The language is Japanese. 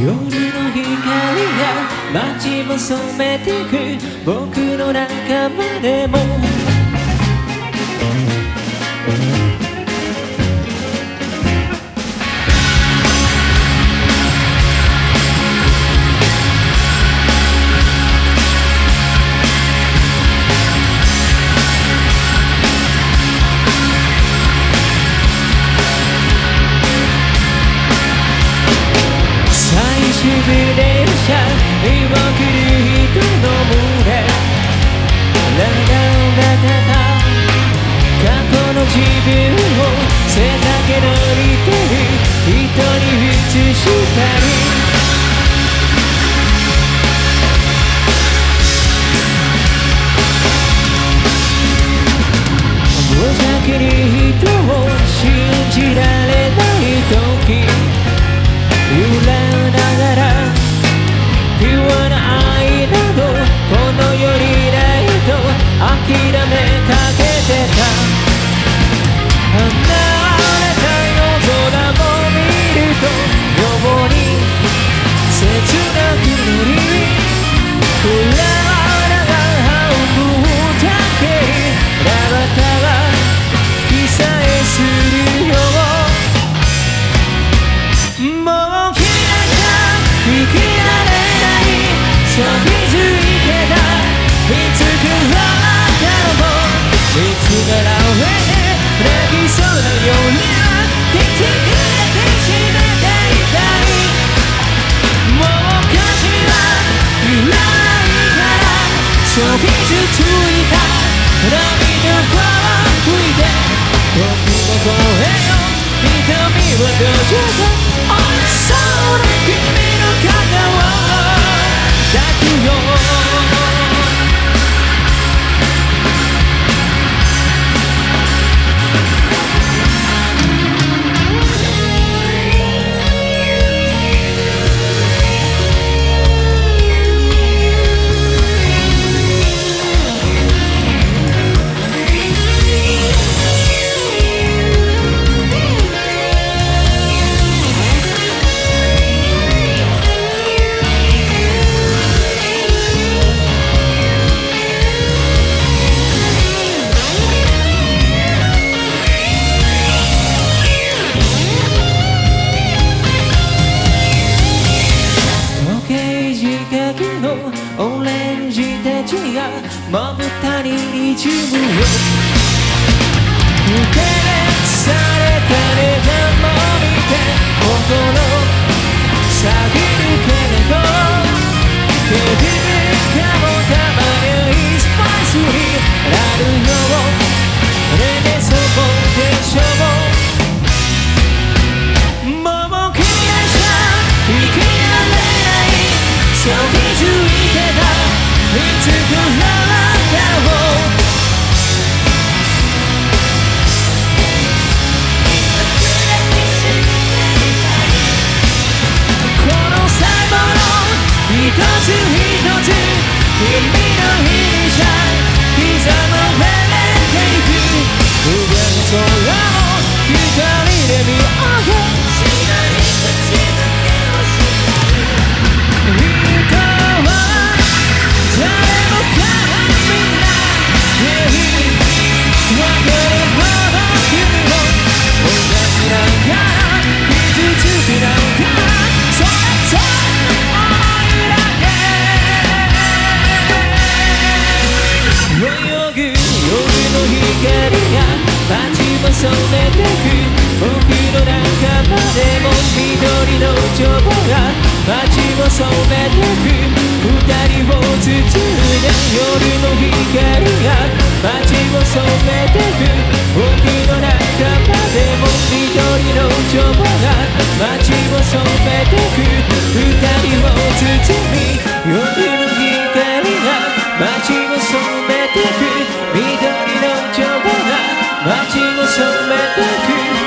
夜の光が街も染めてく僕の中までも終日きそうなような気づくだけしていたいもう歌詞はいらないからそう傷ついた涙を拭いて僕の声よ瞳はどうかおいしそうな君まぶたににじむよ受けされた値段も見て心さぎつ一つ君の日にじゃ刻まれていく上の空を二人で見上げてく僕の仲間でも緑のチョコが街を染めてく二人を包んだ夜の光が街を染めてく僕の仲間でも緑のチョコが街を染めてく nos han metido aquí